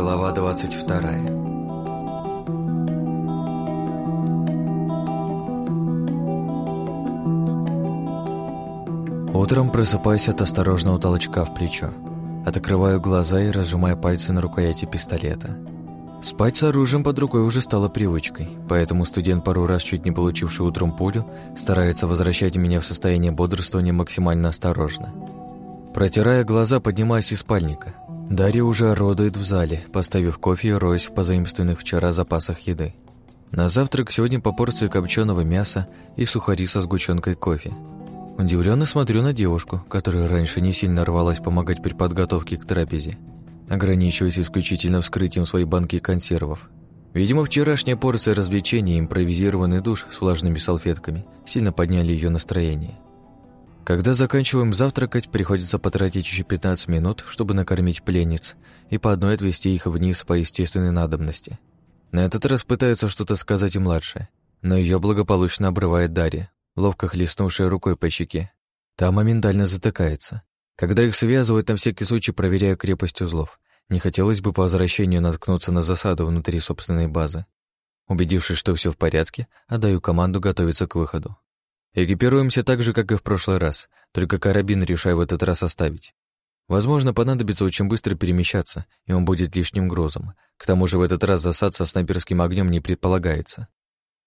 Глава 22 Утром просыпаюсь от осторожного толчка в плечо. Открываю глаза и разжимаю пальцы на рукояти пистолета. Спать с оружием под рукой уже стало привычкой, поэтому студент, пару раз чуть не получивший утром пулю, старается возвращать меня в состояние бодрствования максимально осторожно. Протирая глаза, поднимаюсь из спальника. Дарья уже орудует в зале, поставив кофе и роясь в позаимственных вчера запасах еды. На завтрак сегодня по порции копченого мяса и сухари со сгущенкой кофе. Удивленно смотрю на девушку, которая раньше не сильно рвалась помогать при подготовке к трапезе, ограничиваясь исключительно вскрытием своей банки консервов. Видимо, вчерашняя порция развлечений и импровизированный душ с влажными салфетками сильно подняли ее настроение. Когда заканчиваем завтракать, приходится потратить еще 15 минут, чтобы накормить пленниц и по одной отвести их вниз по естественной надобности. На этот раз пытается что-то сказать и младшая, но ее благополучно обрывает Дарья, ловко хлестнувшая рукой по щеке. Та моментально затыкается. Когда их связывают, на всякий случай проверяю крепость узлов. Не хотелось бы по возвращению наткнуться на засаду внутри собственной базы. Убедившись, что все в порядке, отдаю команду готовиться к выходу. Экипируемся так же, как и в прошлый раз, только карабин решаю в этот раз оставить. Возможно, понадобится очень быстро перемещаться, и он будет лишним грузом. К тому же в этот раз засад со снайперским огнем не предполагается.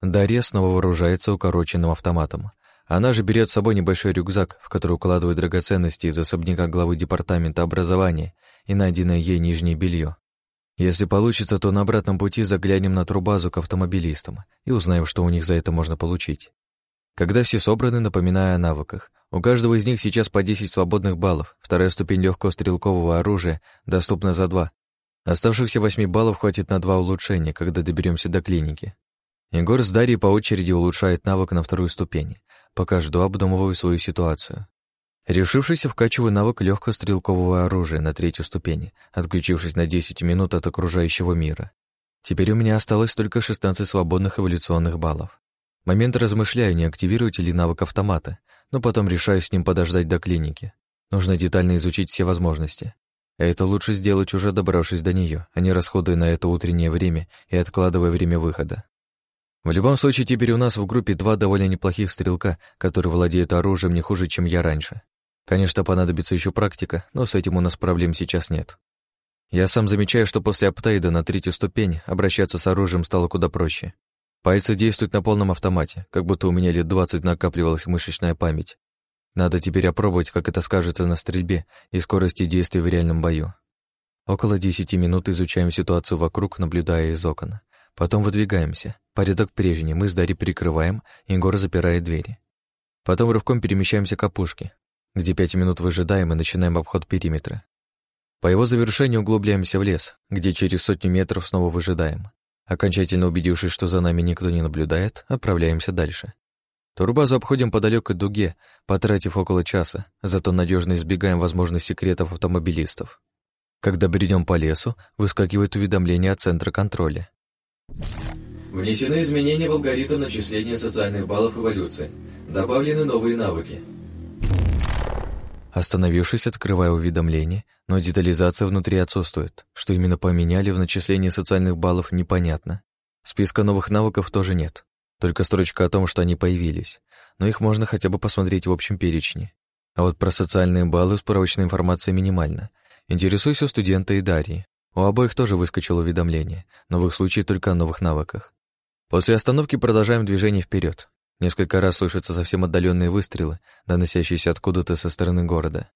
Дарья снова вооружается укороченным автоматом. Она же берет с собой небольшой рюкзак, в который укладывает драгоценности из особняка главы департамента образования и найденное ей нижнее белье. Если получится, то на обратном пути заглянем на трубазу к автомобилистам и узнаем, что у них за это можно получить. Когда все собраны, напоминая о навыках. У каждого из них сейчас по 10 свободных баллов, вторая ступень легкого стрелкового оружия доступна за 2. Оставшихся 8 баллов хватит на 2 улучшения, когда доберемся до клиники. Егор с Дарьей по очереди улучшает навык на вторую ступень, пока жду обдумываю свою ситуацию. Решившись, вкачиваю навык легкого стрелкового оружия на третью ступень, отключившись на 10 минут от окружающего мира. Теперь у меня осталось только 16 свободных эволюционных баллов. Момент размышляю, не активировать ли навык автомата, но потом решаю с ним подождать до клиники. Нужно детально изучить все возможности. это лучше сделать уже добравшись до нее, а не расходуя на это утреннее время и откладывая время выхода. В любом случае, теперь у нас в группе два довольно неплохих стрелка, которые владеют оружием не хуже, чем я раньше. Конечно, понадобится еще практика, но с этим у нас проблем сейчас нет. Я сам замечаю, что после аптейда на третью ступень обращаться с оружием стало куда проще. Пальцы действуют на полном автомате, как будто у меня лет двадцать накапливалась мышечная память. Надо теперь опробовать, как это скажется на стрельбе и скорости действий в реальном бою. Около десяти минут изучаем ситуацию вокруг, наблюдая из окон. Потом выдвигаемся. Порядок прежний, мы с Дарьей прикрываем, Егор запирает двери. Потом рывком перемещаемся к опушке, где пять минут выжидаем и начинаем обход периметра. По его завершению углубляемся в лес, где через сотню метров снова выжидаем. Окончательно убедившись, что за нами никто не наблюдает, отправляемся дальше. Турбазу обходим по далекой дуге, потратив около часа, зато надежно избегаем возможных секретов автомобилистов. Когда бредем по лесу, выскакивает уведомление от центра контроля. Внесены изменения в алгоритм начисления социальных баллов эволюции. Добавлены новые навыки. Остановившись, открываю уведомление, но детализация внутри отсутствует. Что именно поменяли в начислении социальных баллов, непонятно. Списка новых навыков тоже нет. Только строчка о том, что они появились. Но их можно хотя бы посмотреть в общем перечне. А вот про социальные баллы справочная информация минимальна. Интересуюсь у студента и Дарьи. У обоих тоже выскочило уведомление, но в их случае только о новых навыках. После остановки продолжаем движение вперед. Несколько раз слышатся совсем отдаленные выстрелы, доносящиеся откуда-то со стороны города.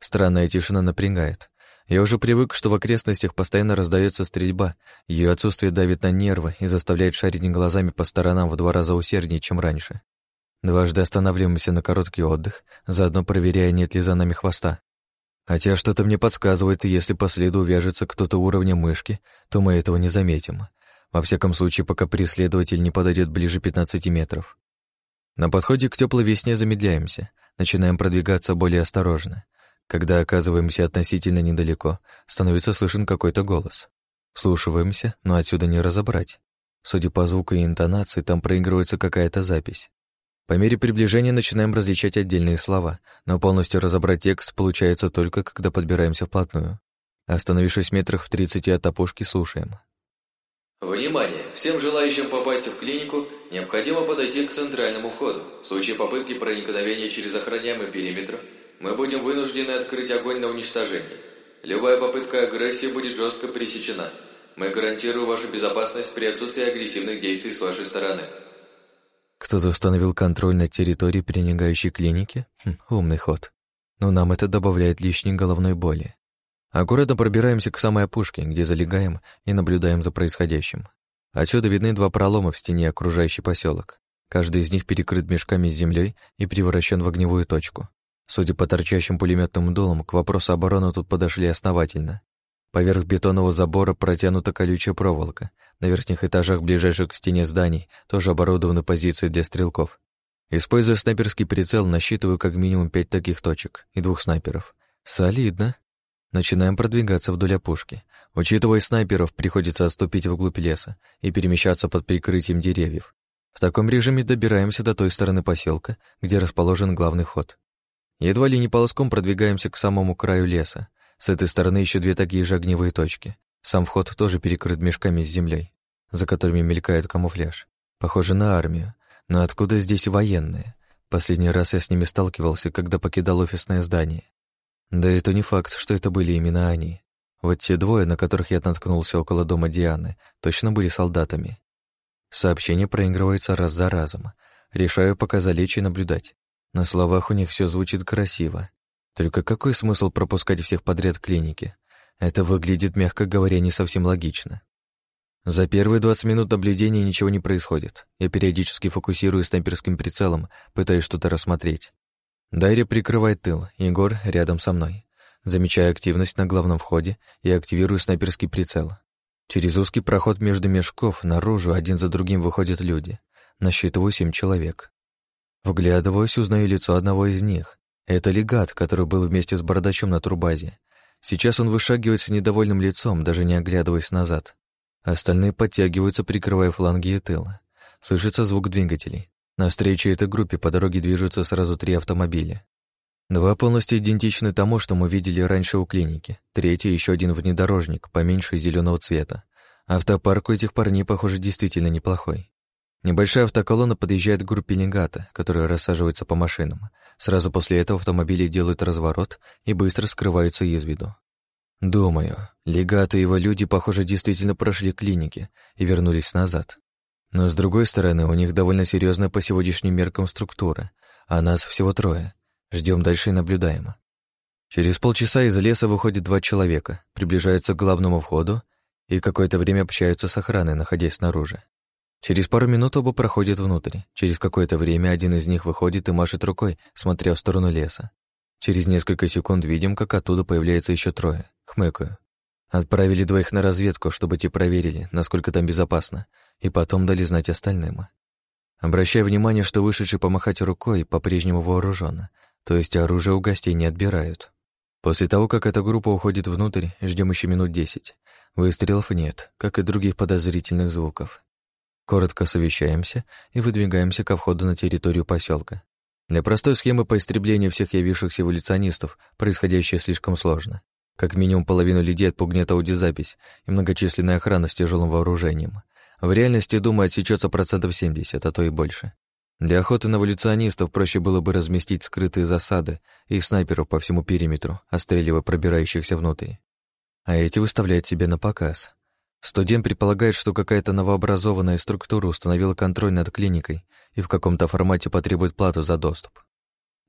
Странная тишина напрягает. Я уже привык, что в окрестностях постоянно раздается стрельба, ее отсутствие давит на нервы и заставляет шарить глазами по сторонам в два раза усерднее, чем раньше. Дважды останавливаемся на короткий отдых, заодно проверяя, нет ли за нами хвоста. Хотя что-то мне подсказывает, если по следу увяжется кто-то уровня мышки, то мы этого не заметим. Во всяком случае, пока преследователь не подойдет ближе 15 метров. На подходе к теплой весне замедляемся, начинаем продвигаться более осторожно. Когда оказываемся относительно недалеко, становится слышен какой-то голос. Слушиваемся, но отсюда не разобрать. Судя по звуку и интонации, там проигрывается какая-то запись. По мере приближения начинаем различать отдельные слова, но полностью разобрать текст получается только, когда подбираемся вплотную. Остановившись метрах в тридцати от опушки, слушаем. Внимание! Всем желающим попасть в клинику необходимо подойти к центральному входу. В случае попытки проникновения через охраняемый периметр мы будем вынуждены открыть огонь на уничтожение. Любая попытка агрессии будет жестко пресечена. Мы гарантируем вашу безопасность при отсутствии агрессивных действий с вашей стороны. Кто-то установил контроль над территорией пренегающей клиники? Хм, умный ход. Но нам это добавляет лишней головной боли. Аккуратно пробираемся к самой опушке, где залегаем и наблюдаем за происходящим. Отсюда видны два пролома в стене окружающий поселок. Каждый из них перекрыт мешками с землей и превращен в огневую точку. Судя по торчащим пулеметным дулам, к вопросу обороны тут подошли основательно. Поверх бетонного забора протянута колючая проволока. На верхних этажах, ближайших к стене зданий, тоже оборудованы позиции для стрелков. Используя снайперский прицел, насчитываю как минимум пять таких точек и двух снайперов. Солидно. Начинаем продвигаться вдоль опушки. Учитывая снайперов, приходится отступить вглубь леса и перемещаться под прикрытием деревьев. В таком режиме добираемся до той стороны поселка, где расположен главный ход. Едва ли не полоском продвигаемся к самому краю леса. С этой стороны еще две такие же огневые точки. Сам вход тоже перекрыт мешками с землей, за которыми мелькает камуфляж. Похоже на армию. Но откуда здесь военные? Последний раз я с ними сталкивался, когда покидал офисное здание. Да и то не факт, что это были именно они. Вот те двое, на которых я наткнулся около дома Дианы, точно были солдатами. Сообщение проигрывается раз за разом. Решаю пока залечь и наблюдать. На словах у них все звучит красиво. Только какой смысл пропускать всех подряд клиники? Это выглядит, мягко говоря, не совсем логично. За первые 20 минут наблюдения ничего не происходит. Я периодически фокусируюсь снайперским прицелом, пытаясь что-то рассмотреть. Дайри прикрывает тыл, Егор рядом со мной. Замечаю активность на главном входе и активирую снайперский прицел. Через узкий проход между мешков наружу один за другим выходят люди. Насчитываю семь человек. Вглядываюсь, узнаю лицо одного из них. Это легат, который был вместе с бородачом на турбазе. Сейчас он вышагивает с недовольным лицом, даже не оглядываясь назад. Остальные подтягиваются, прикрывая фланги и тыл. Слышится звук двигателей. На встрече этой группе по дороге движутся сразу три автомобиля. Два полностью идентичны тому, что мы видели раньше у клиники. Третий еще один внедорожник, поменьше зеленого цвета. Автопарк у этих парней, похоже, действительно неплохой. Небольшая автоколонна подъезжает к группе легата, которая рассаживается по машинам. Сразу после этого автомобили делают разворот и быстро скрываются из виду. Думаю, легаты и его люди, похоже, действительно прошли клиники и вернулись назад. Но, с другой стороны, у них довольно серьезная по сегодняшним меркам структура, а нас всего трое. Ждем дальше и наблюдаем. Через полчаса из леса выходят два человека, приближаются к главному входу и какое-то время общаются с охраной, находясь снаружи. Через пару минут оба проходят внутрь. Через какое-то время один из них выходит и машет рукой, смотря в сторону леса. Через несколько секунд видим, как оттуда появляется еще трое. Хмыкаю. Отправили двоих на разведку, чтобы те проверили, насколько там безопасно, и потом дали знать остальным. Обращая внимание, что вышедший помахать рукой по-прежнему вооружен, то есть оружие у гостей не отбирают. После того, как эта группа уходит внутрь, ждем еще минут десять. Выстрелов нет, как и других подозрительных звуков. Коротко совещаемся и выдвигаемся ко входу на территорию поселка. Для простой схемы по истреблению всех явившихся эволюционистов происходящее слишком сложно. Как минимум половину людей отпугнет аудиозапись и многочисленная охрана с тяжелым вооружением. В реальности, думаю, отсечется процентов 70, а то и больше. Для охоты на эволюционистов проще было бы разместить скрытые засады и снайперов по всему периметру, остреливая пробирающихся внутрь. А эти выставляют себе на показ. Студент предполагает, что какая-то новообразованная структура установила контроль над клиникой и в каком-то формате потребует плату за доступ.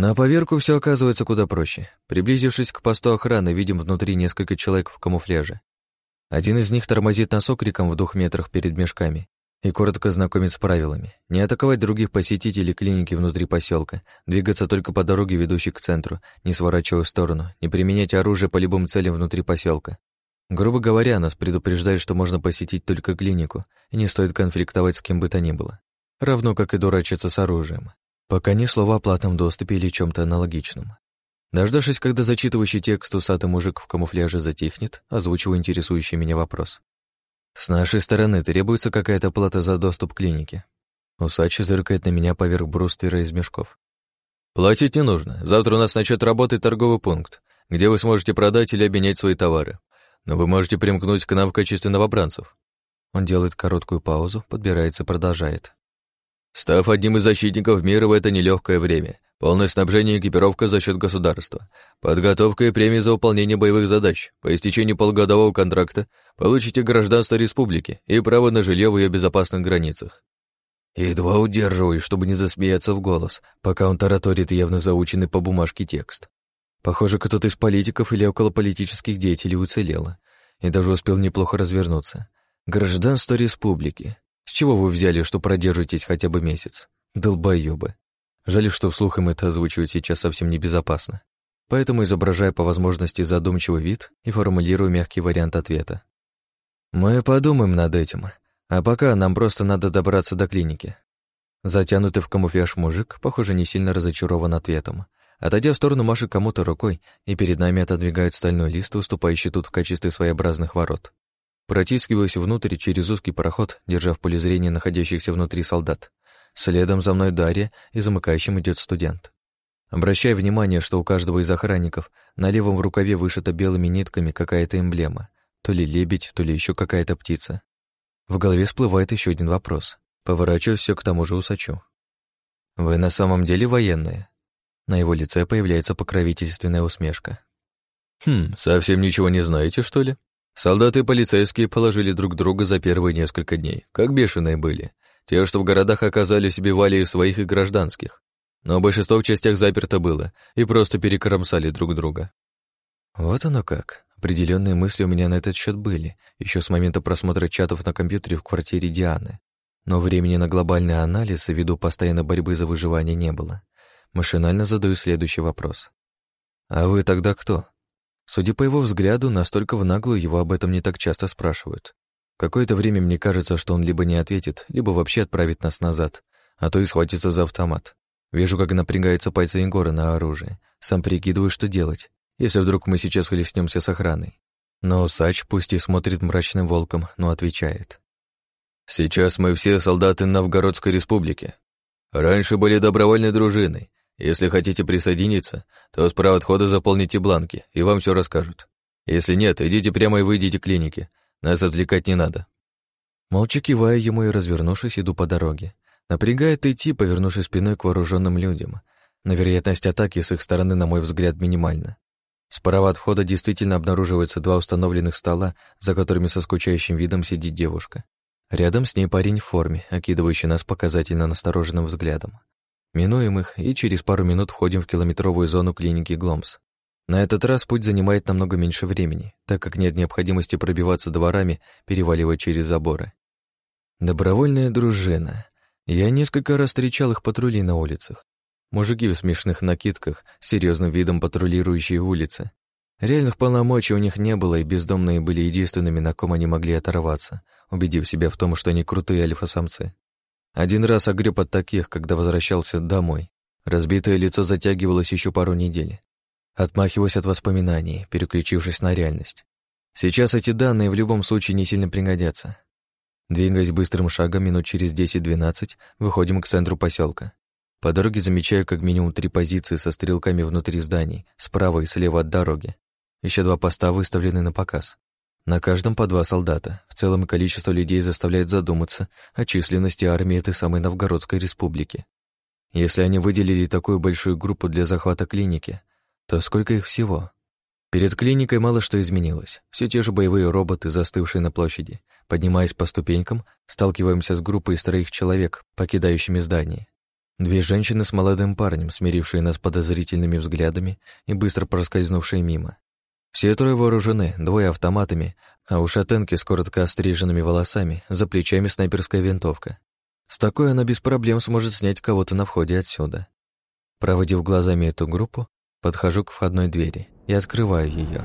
На поверку все оказывается куда проще. Приблизившись к посту охраны, видим внутри несколько человек в камуфляже. Один из них тормозит нас окриком в двух метрах перед мешками и коротко знакомит с правилами. Не атаковать других посетителей клиники внутри поселка, двигаться только по дороге, ведущей к центру, не сворачивая в сторону, не применять оружие по любым целям внутри поселка. Грубо говоря, нас предупреждают, что можно посетить только клинику, и не стоит конфликтовать с кем бы то ни было. Равно как и дурачиться с оружием. Пока ни слова о платном доступе или чем-то аналогичном. Дождавшись, когда зачитывающий текст усатый мужик в камуфляже затихнет, озвучиваю интересующий меня вопрос. «С нашей стороны требуется какая-то плата за доступ к клинике». Усач зыркает на меня поверх бруствера из мешков. «Платить не нужно. Завтра у нас начнет работать торговый пункт, где вы сможете продать или обменять свои товары. но вы можете примкнуть к нам в качестве новобранцев». Он делает короткую паузу, подбирается продолжает. «Став одним из защитников мира в это нелегкое время, полное снабжение и экипировка за счет государства, подготовка и премии за выполнение боевых задач, по истечении полугодового контракта получите гражданство республики и право на жилье в ее безопасных границах. Едва удерживаюсь, чтобы не засмеяться в голос, пока он тараторит явно заученный по бумажке текст. Похоже, кто-то из политиков или околополитических деятелей уцелел и даже успел неплохо развернуться. Гражданство республики. С чего вы взяли, что продержитесь хотя бы месяц? Долбоёбы. Жаль, что вслух им это озвучивать сейчас совсем небезопасно. Поэтому изображаю по возможности задумчивый вид и формулирую мягкий вариант ответа. Мы подумаем над этим. А пока нам просто надо добраться до клиники. Затянутый в камуфляж мужик, похоже, не сильно разочарован ответом. Отойдя в сторону, машет кому-то рукой, и перед нами отодвигают стальной лист, уступающий тут в качестве своеобразных ворот. Протискиваюсь внутрь через узкий проход, держа в поле зрения находящихся внутри солдат. Следом за мной Дарья, и замыкающим идет студент. Обращая внимание, что у каждого из охранников на левом рукаве вышита белыми нитками какая-то эмблема. То ли лебедь, то ли еще какая-то птица. В голове всплывает еще один вопрос. Поворачиваюсь все к тому же усачу. «Вы на самом деле военные?» На его лице появляется покровительственная усмешка. «Хм, совсем ничего не знаете, что ли? Солдаты и полицейские положили друг друга за первые несколько дней, как бешеные были. Те, что в городах оказались, убивали и своих, и гражданских. Но большинство в частях заперто было и просто перекромсали друг друга. Вот оно как. Определенные мысли у меня на этот счет были, еще с момента просмотра чатов на компьютере в квартире Дианы. Но времени на глобальный анализ ввиду постоянной борьбы за выживание не было. Машинально задаю следующий вопрос. «А вы тогда кто?» Судя по его взгляду, настолько в наглую его об этом не так часто спрашивают. Какое-то время мне кажется, что он либо не ответит, либо вообще отправит нас назад, а то и схватится за автомат. Вижу, как напрягаются пальцы Егора на оружие. Сам прикидываю, что делать если вдруг мы сейчас хлестнемся с охраной. Но Сач пусть и смотрит мрачным волком, но отвечает. «Сейчас мы все солдаты Новгородской республики. Раньше были добровольной дружиной. Если хотите присоединиться, то справа от входа заполните бланки, и вам все расскажут. Если нет, идите прямо и выйдите к клинике. Нас отвлекать не надо». Молча кивая ему и развернувшись, иду по дороге. Напрягает идти, повернувшись спиной к вооруженным людям. Но вероятность атаки с их стороны, на мой взгляд, минимальна. Справа от входа действительно обнаруживаются два установленных стола, за которыми со скучающим видом сидит девушка. Рядом с ней парень в форме, окидывающий нас показательно настороженным взглядом. Минуем их и через пару минут входим в километровую зону клиники Гломс. На этот раз путь занимает намного меньше времени, так как нет необходимости пробиваться дворами, переваливая через заборы. Добровольная дружина. Я несколько раз встречал их патрули на улицах. Мужики в смешных накидках, серьезным видом патрулирующие улицы. Реальных полномочий у них не было, и бездомные были единственными, на ком они могли оторваться, убедив себя в том, что они крутые альфа-самцы. Один раз огреб от таких, когда возвращался домой. Разбитое лицо затягивалось еще пару недель. Отмахиваясь от воспоминаний, переключившись на реальность. Сейчас эти данные в любом случае не сильно пригодятся. Двигаясь быстрым шагом минут через 10-12, выходим к центру поселка. По дороге замечаю как минимум три позиции со стрелками внутри зданий, справа и слева от дороги. Еще два поста выставлены на показ. На каждом по два солдата. В целом количество людей заставляет задуматься о численности армии этой самой Новгородской республики. Если они выделили такую большую группу для захвата клиники, то сколько их всего? Перед клиникой мало что изменилось. Все те же боевые роботы, застывшие на площади. Поднимаясь по ступенькам, сталкиваемся с группой из троих человек, покидающими здание. Две женщины с молодым парнем, смирившие нас подозрительными взглядами и быстро проскользнувшие мимо. Все трое вооружены, двое автоматами, а у шатенки с коротко остриженными волосами, за плечами снайперская винтовка. С такой она без проблем сможет снять кого-то на входе отсюда. Проводив глазами эту группу, подхожу к входной двери и открываю ее.